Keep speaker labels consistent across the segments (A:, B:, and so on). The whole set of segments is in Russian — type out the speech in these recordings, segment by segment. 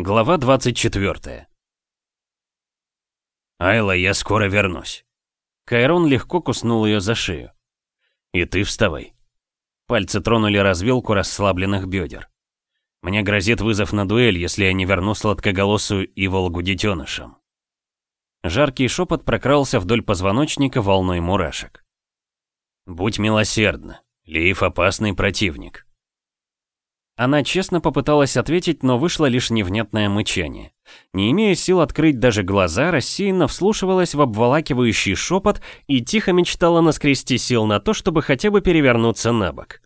A: Глава 24 «Айла, я скоро вернусь». Кайрон легко куснул ее за шею. «И ты вставай». Пальцы тронули развилку расслабленных бедер. «Мне грозит вызов на дуэль, если я не верну сладкоголосую и волгу детенышам». Жаркий шепот прокрался вдоль позвоночника волной мурашек. «Будь милосердна, Лиев опасный противник». Она честно попыталась ответить, но вышло лишь невнятное мычание. Не имея сил открыть даже глаза, рассеянно вслушивалась в обволакивающий шепот и тихо мечтала наскрести сил на то, чтобы хотя бы перевернуться на бок.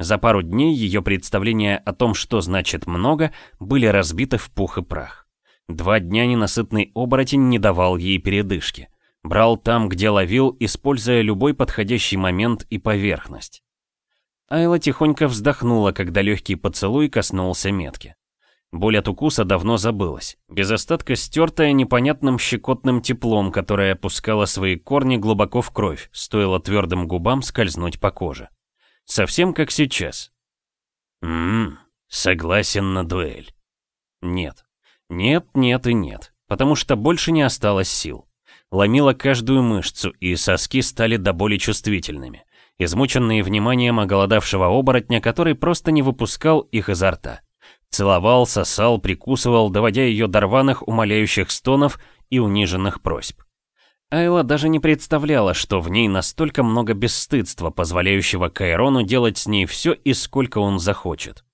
A: За пару дней ее представления о том, что значит много, были разбиты в пух и прах. Два дня ненасытный оборотень не давал ей передышки. Брал там, где ловил, используя любой подходящий момент и поверхность. Айла тихонько вздохнула, когда легкий поцелуй коснулся метки. Боль от укуса давно забылась, без остатка стертая непонятным щекотным теплом, которое опускало свои корни глубоко в кровь, стоило твердым губам скользнуть по коже. Совсем как сейчас. Ммм, согласен на дуэль. Нет. Нет, нет и нет, потому что больше не осталось сил. Ломила каждую мышцу, и соски стали до боли чувствительными измученные вниманием оголодавшего оборотня, который просто не выпускал их изо рта. Целовал, сосал, прикусывал, доводя ее до рваных умоляющих стонов и униженных просьб. Айла даже не представляла, что в ней настолько много бесстыдства, позволяющего Кайрону делать с ней все и сколько он захочет.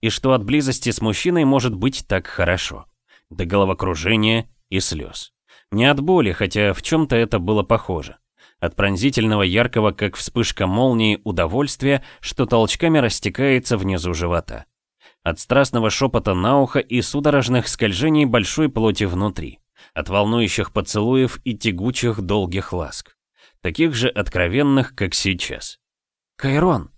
A: И что от близости с мужчиной может быть так хорошо. До головокружения и слез. Не от боли, хотя в чем-то это было похоже от пронзительного яркого, как вспышка молнии, удовольствия, что толчками растекается внизу живота. От страстного шепота на ухо и судорожных скольжений большой плоти внутри. От волнующих поцелуев и тягучих долгих ласк. Таких же откровенных, как сейчас. «Кайрон!»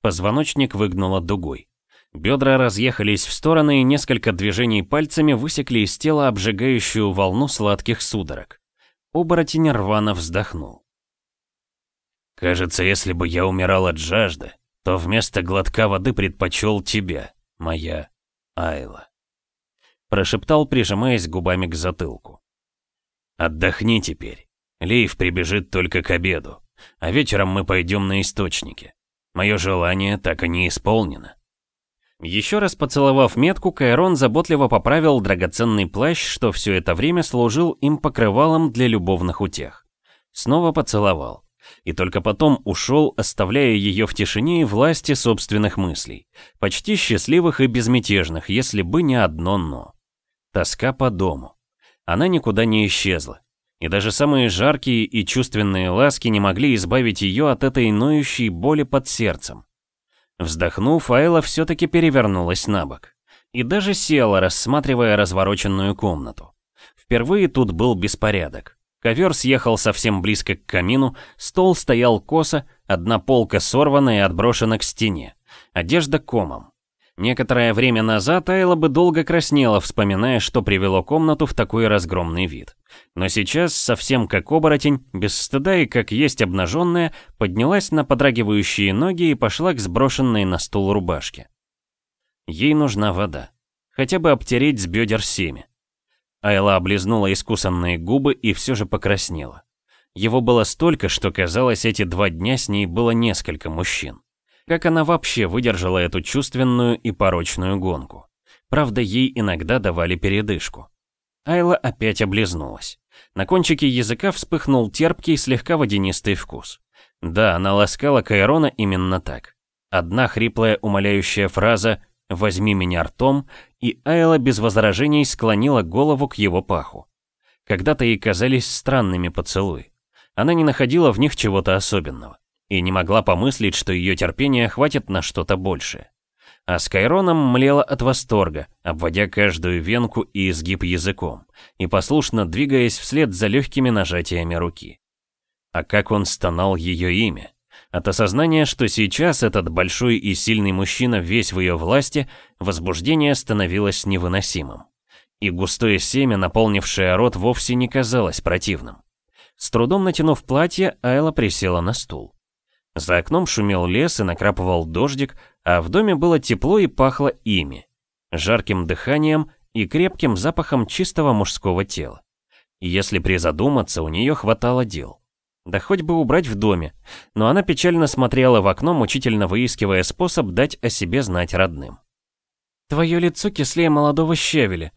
A: Позвоночник выгнуло дугой. Бедра разъехались в стороны, и несколько движений пальцами высекли из тела обжигающую волну сладких судорог. Оборотень рвано вздохнул. Кажется, если бы я умирал от жажды, то вместо глотка воды предпочел тебя, моя Айла. Прошептал, прижимаясь губами к затылку. Отдохни теперь. Лейв прибежит только к обеду, а вечером мы пойдем на источники. Мое желание так и не исполнено. Еще раз поцеловав метку, Кайрон заботливо поправил драгоценный плащ, что все это время служил им покрывалом для любовных утех. Снова поцеловал и только потом ушел, оставляя ее в тишине и власти собственных мыслей, почти счастливых и безмятежных, если бы не одно «но». Тоска по дому. Она никуда не исчезла, и даже самые жаркие и чувственные ласки не могли избавить ее от этой ноющей боли под сердцем. Вздохнув, Айла все-таки перевернулась на бок. И даже села, рассматривая развороченную комнату. Впервые тут был беспорядок. Ковер съехал совсем близко к камину, стол стоял косо, одна полка сорвана и отброшена к стене. Одежда комом. Некоторое время назад Айла бы долго краснела, вспоминая, что привело комнату в такой разгромный вид. Но сейчас, совсем как оборотень, без стыда и как есть обнаженная, поднялась на подрагивающие ноги и пошла к сброшенной на стул рубашке. Ей нужна вода. Хотя бы обтереть с бедер семя. Айла облизнула искусанные губы и все же покраснела. Его было столько, что казалось, эти два дня с ней было несколько мужчин. Как она вообще выдержала эту чувственную и порочную гонку? Правда, ей иногда давали передышку. Айла опять облизнулась. На кончике языка вспыхнул терпкий, слегка водянистый вкус. Да, она ласкала Кайрона именно так. Одна хриплая умоляющая фраза «возьми меня ртом» и Айла без возражений склонила голову к его паху. Когда-то ей казались странными поцелуи. Она не находила в них чего-то особенного и не могла помыслить, что ее терпения хватит на что-то большее. А с Кайроном млела от восторга, обводя каждую венку и изгиб языком, и послушно двигаясь вслед за легкими нажатиями руки. А как он стонал ее имя. От осознания, что сейчас этот большой и сильный мужчина весь в ее власти, возбуждение становилось невыносимым. И густое семя, наполнившее рот, вовсе не казалось противным. С трудом натянув платье, Айла присела на стул. За окном шумел лес и накрапывал дождик, а в доме было тепло и пахло ими, жарким дыханием и крепким запахом чистого мужского тела. Если призадуматься, у нее хватало дел. Да хоть бы убрать в доме, но она печально смотрела в окно, мучительно выискивая способ дать о себе знать родным. «Твое лицо кислее молодого щавеля».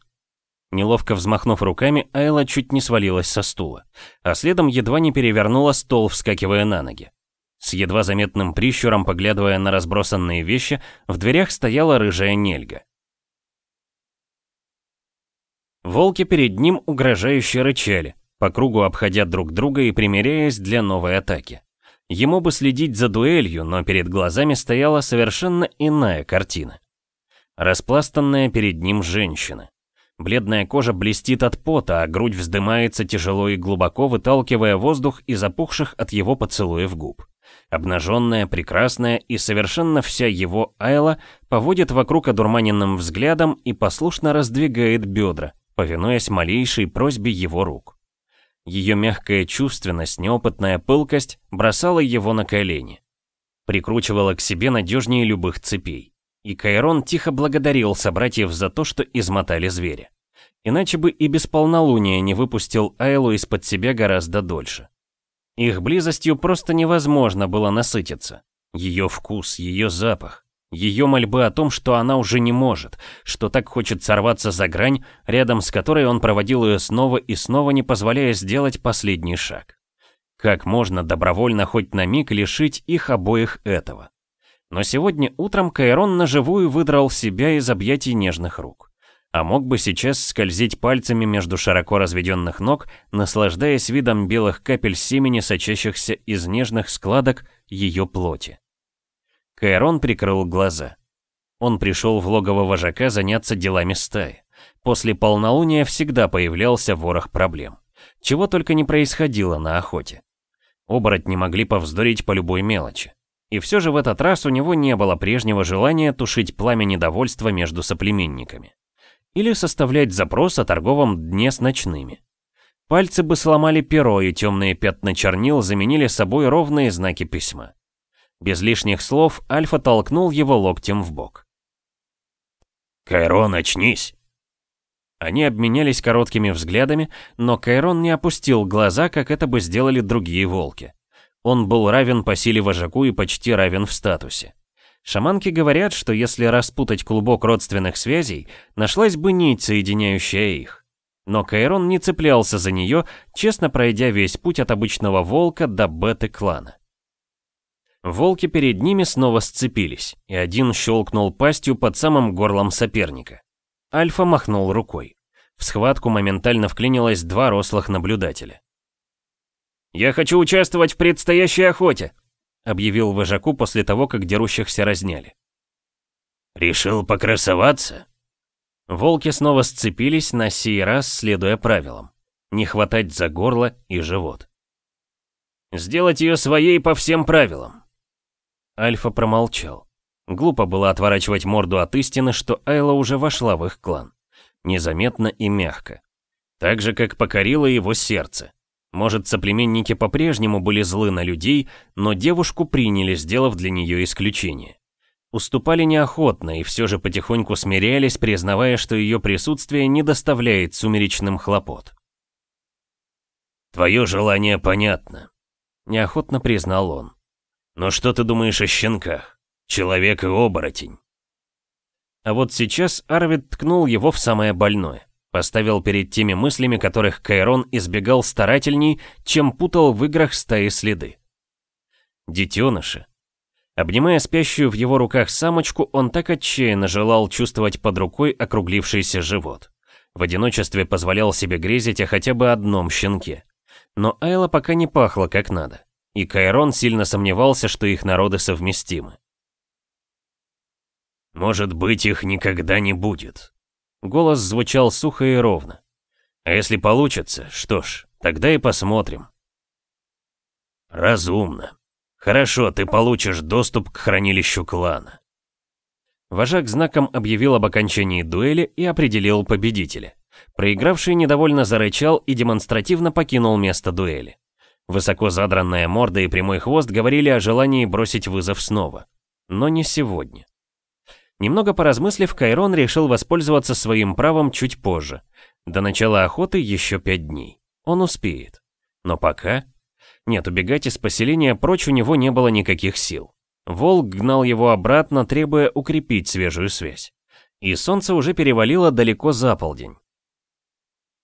A: Неловко взмахнув руками, Айла чуть не свалилась со стула, а следом едва не перевернула стол, вскакивая на ноги. С едва заметным прищуром, поглядывая на разбросанные вещи, в дверях стояла рыжая нельга. Волки перед ним угрожающе рычали, по кругу обходя друг друга и примиряясь для новой атаки. Ему бы следить за дуэлью, но перед глазами стояла совершенно иная картина. Распластанная перед ним женщина. Бледная кожа блестит от пота, а грудь вздымается тяжело и глубоко, выталкивая воздух из опухших от его поцелуев губ. Обнаженная, прекрасная и совершенно вся его Айла поводит вокруг одурманенным взглядом и послушно раздвигает бедра, повинуясь малейшей просьбе его рук. Ее мягкая чувственность, неопытная пылкость бросала его на колени. Прикручивала к себе надежнее любых цепей. И Кайрон тихо благодарил собратьев за то, что измотали зверя. Иначе бы и без полнолуния не выпустил Айлу из-под себя гораздо дольше. Их близостью просто невозможно было насытиться. Ее вкус, ее запах, ее мольбы о том, что она уже не может, что так хочет сорваться за грань, рядом с которой он проводил ее снова и снова, не позволяя сделать последний шаг. Как можно добровольно хоть на миг лишить их обоих этого? Но сегодня утром Кайрон наживую выдрал себя из объятий нежных рук а мог бы сейчас скользить пальцами между широко разведенных ног, наслаждаясь видом белых капель семени, сочащихся из нежных складок ее плоти. Кайрон прикрыл глаза. Он пришел в логово вожака заняться делами стаи. После полнолуния всегда появлялся ворох проблем. Чего только не происходило на охоте. Оборотни могли повздорить по любой мелочи. И все же в этот раз у него не было прежнего желания тушить пламя недовольства между соплеменниками или составлять запрос о торговом дне с ночными. Пальцы бы сломали перо, и темные пятна чернил заменили собой ровные знаки письма. Без лишних слов Альфа толкнул его локтем в бок.
B: «Кайрон, очнись!»
A: Они обменялись короткими взглядами, но Кайрон не опустил глаза, как это бы сделали другие волки. Он был равен по силе вожаку и почти равен в статусе. Шаманки говорят, что если распутать клубок родственных связей, нашлась бы нить, соединяющая их. Но Кайрон не цеплялся за нее, честно пройдя весь путь от обычного волка до беты-клана. Волки перед ними снова сцепились, и один щелкнул пастью под самым горлом соперника. Альфа махнул рукой. В схватку моментально вклинилось два рослых наблюдателя. «Я хочу участвовать в предстоящей охоте!» объявил вожаку после того, как дерущихся разняли.
B: «Решил покрасоваться?»
A: Волки снова сцепились, на сей раз следуя правилам. Не хватать за горло и живот. «Сделать ее своей по всем правилам». Альфа промолчал. Глупо было отворачивать морду от истины, что Айла уже вошла в их клан. Незаметно и мягко. Так же, как покорило его сердце. Может, соплеменники по-прежнему были злы на людей, но девушку приняли, сделав для нее исключение. Уступали неохотно и все же потихоньку смирялись, признавая, что ее присутствие не доставляет сумеречным хлопот.
B: «Твое желание понятно», —
A: неохотно признал он.
B: «Но что ты думаешь о щенках? Человек и оборотень?»
A: А вот сейчас Арвид ткнул его в самое больное. Поставил перед теми мыслями, которых Кайрон избегал старательней, чем путал в играх стаи следы. Детеныши. Обнимая спящую в его руках самочку, он так отчаянно желал чувствовать под рукой округлившийся живот. В одиночестве позволял себе грезить о хотя бы одном щенке. Но Айла пока не пахла как надо, и Кайрон сильно сомневался, что их народы совместимы.
B: «Может быть, их никогда не будет»,
A: Голос звучал сухо и ровно. А если получится, что ж, тогда и посмотрим.
B: Разумно. Хорошо, ты получишь доступ к хранилищу клана.
A: Вожак знаком объявил об окончании дуэли и определил победителя. Проигравший недовольно зарычал и демонстративно покинул место дуэли. Высоко задранная морда и прямой хвост говорили о желании бросить вызов снова. Но не сегодня. Немного поразмыслив, Кайрон решил воспользоваться своим правом чуть позже. До начала охоты еще пять дней. Он успеет. Но пока... Нет, убегать из поселения прочь у него не было никаких сил. Волк гнал его обратно, требуя укрепить свежую связь. И солнце уже перевалило далеко за полдень.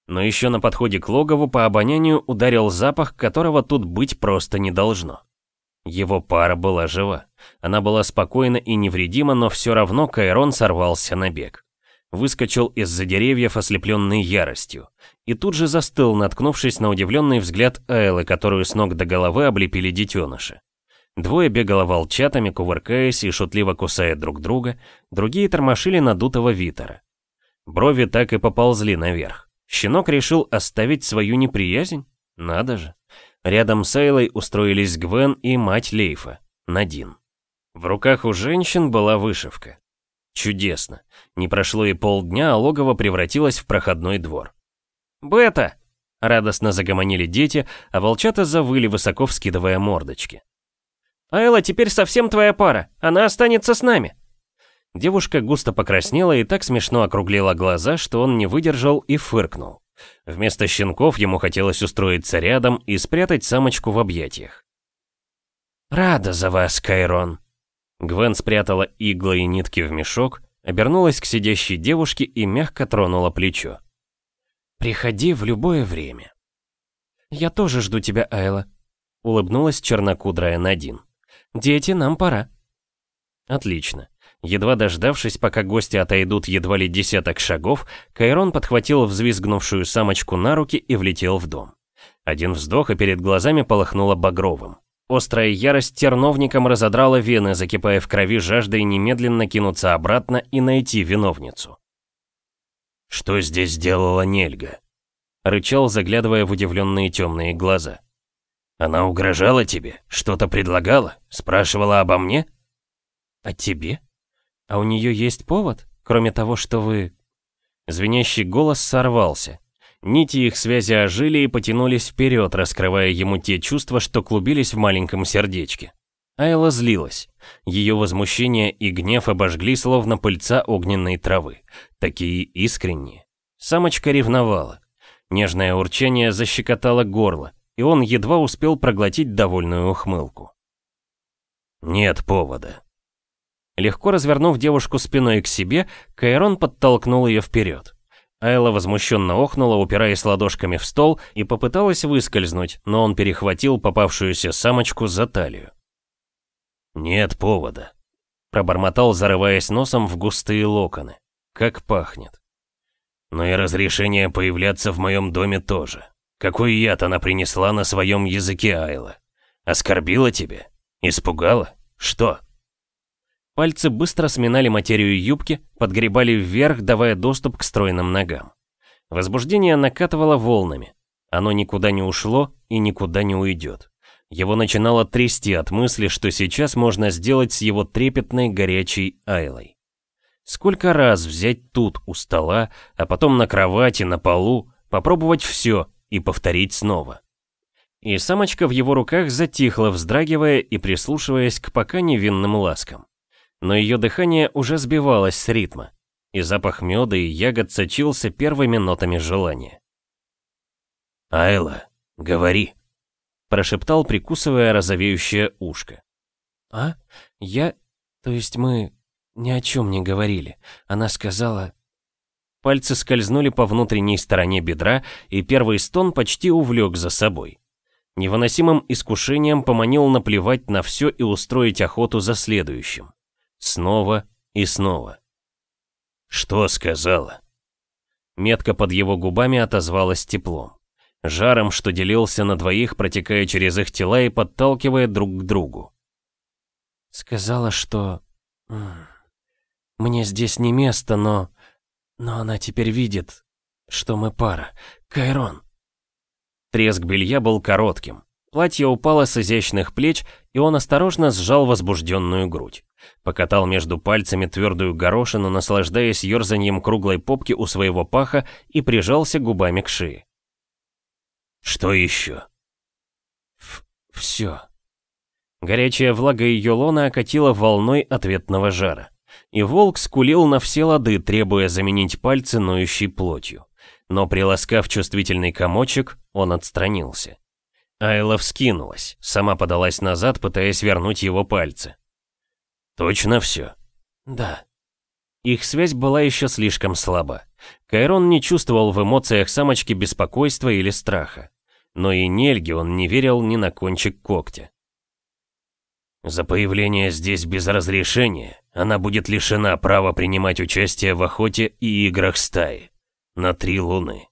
A: Но еще на подходе к логову по обонянию ударил запах, которого тут быть просто не должно. Его пара была жива. Она была спокойна и невредима, но все равно Кайрон сорвался на бег. Выскочил из-за деревьев, ослепленный яростью. И тут же застыл, наткнувшись на удивленный взгляд Айлы, которую с ног до головы облепили детеныши. Двое бегало волчатами, кувыркаясь и шутливо кусая друг друга, другие тормошили надутого Витера. Брови так и поползли наверх. Щенок решил оставить свою неприязнь? Надо же. Рядом с Эйлой устроились Гвен и мать Лейфа, Надин. В руках у женщин была вышивка. Чудесно. Не прошло и полдня, а логово превратилось в проходной двор. «Бета!» — радостно загомонили дети, а волчата завыли, высоко вскидывая мордочки. «Айла теперь совсем твоя пара, она останется с нами!» Девушка густо покраснела и так смешно округлила глаза, что он не выдержал и фыркнул. Вместо щенков ему хотелось устроиться рядом и спрятать самочку в объятиях. «Рада за вас, Кайрон!» Гвен спрятала иглы и нитки в мешок, обернулась к сидящей девушке и мягко тронула плечо. «Приходи в любое время». «Я тоже жду тебя, Айла», — улыбнулась чернокудрая Надин. «Дети, нам пора». «Отлично. Едва дождавшись, пока гости отойдут едва ли десяток шагов, Кайрон подхватил взвизгнувшую самочку на руки и влетел в дом. Один вздох, и перед глазами полыхнуло багровым. Острая ярость терновником разодрала вены, закипая в крови жаждой немедленно кинуться обратно и найти виновницу. «Что здесь делала Нельга?» — рычал, заглядывая в удивленные темные глаза. «Она угрожала тебе? Что-то предлагала? Спрашивала обо мне?» «О тебе?» А у нее есть повод, кроме того, что вы...» Звенящий голос сорвался. Нити их связи ожили и потянулись вперед, раскрывая ему те чувства, что клубились в маленьком сердечке. Айла злилась. Ее возмущение и гнев обожгли словно пыльца огненной травы. Такие искренние. Самочка ревновала. Нежное урчание защекотало горло, и он едва успел проглотить довольную ухмылку. «Нет повода», Легко развернув девушку спиной к себе, Кайрон подтолкнул ее вперед. Айла возмущенно охнула, упираясь ладошками в стол, и попыталась выскользнуть, но он перехватил попавшуюся самочку за талию. «Нет повода», — пробормотал, зарываясь носом в густые локоны. «Как пахнет». «Но и разрешение появляться в моем доме тоже. Какой яд она принесла на своем языке, Айла? Оскорбила тебе? Испугала? Что?» Пальцы быстро сминали материю юбки, подгребали вверх, давая доступ к стройным ногам. Возбуждение накатывало волнами. Оно никуда не ушло и никуда не уйдет. Его начинало трясти от мысли, что сейчас можно сделать с его трепетной горячей Айлой. Сколько раз взять тут, у стола, а потом на кровати, на полу, попробовать все и повторить снова. И самочка в его руках затихла, вздрагивая и прислушиваясь к пока невинным ласкам но ее дыхание уже сбивалось с ритма, и запах меда и ягод сочился первыми нотами желания.
B: «Айла, говори», — прошептал, прикусывая розовеющее ушко.
A: «А? Я... То есть мы ни о чем не говорили. Она сказала...» Пальцы скользнули по внутренней стороне бедра, и первый стон почти увлек за собой. Невыносимым искушением поманил наплевать на все и устроить охоту за следующим. Снова и снова.
B: «Что сказала?»
A: Метка под его губами отозвалась теплом. Жаром, что делился на двоих, протекая через их тела и подталкивая друг к другу. Сказала, что... Мне здесь не место, но... Но она теперь видит, что мы пара. Кайрон. Треск белья был коротким. Платье упало с изящных плеч, и он осторожно сжал возбужденную грудь. Покатал между пальцами твердую горошину, наслаждаясь ерзаньем круглой попки у своего паха и прижался губами к шее.
B: «Что еще?»
A: «Все». Горячая влага ее лона окатила волной ответного жара. И волк скулил на все лады, требуя заменить пальцы ноющей плотью. Но приласкав чувствительный комочек, он отстранился. Айла вскинулась, сама подалась назад, пытаясь вернуть его пальцы. «Точно все?» «Да». Их связь была еще слишком слаба. Кайрон не чувствовал в эмоциях самочки беспокойства или страха. Но и Нельге он не верил ни на кончик когтя. За появление здесь без разрешения она будет лишена права принимать участие в охоте и играх стаи. На три луны.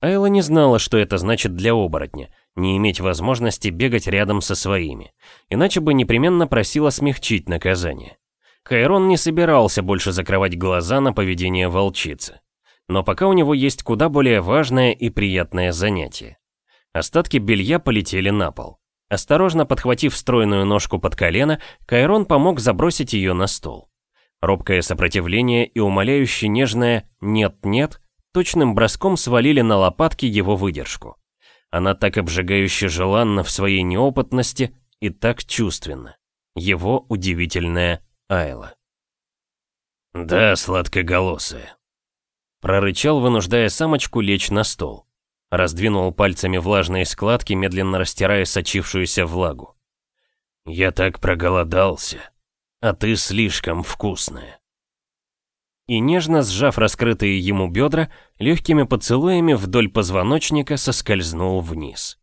A: Айла не знала, что это значит для оборотня, не иметь возможности бегать рядом со своими, иначе бы непременно просила смягчить наказание. Кайрон не собирался больше закрывать глаза на поведение волчицы. Но пока у него есть куда более важное и приятное занятие. Остатки белья полетели на пол. Осторожно подхватив стройную ножку под колено, Кайрон помог забросить ее на стол. Робкое сопротивление и умоляюще нежное «нет-нет» точным броском свалили на лопатки его выдержку. Она так обжигающе желанна в своей неопытности и так чувственна. Его удивительная Айла. «Да, сладкоголосая», — прорычал, вынуждая самочку лечь на стол. Раздвинул пальцами влажные складки, медленно растирая сочившуюся влагу. «Я так проголодался, а ты слишком вкусная». И нежно сжав раскрытые ему бедра, легкими поцелуями вдоль позвоночника соскользнул вниз.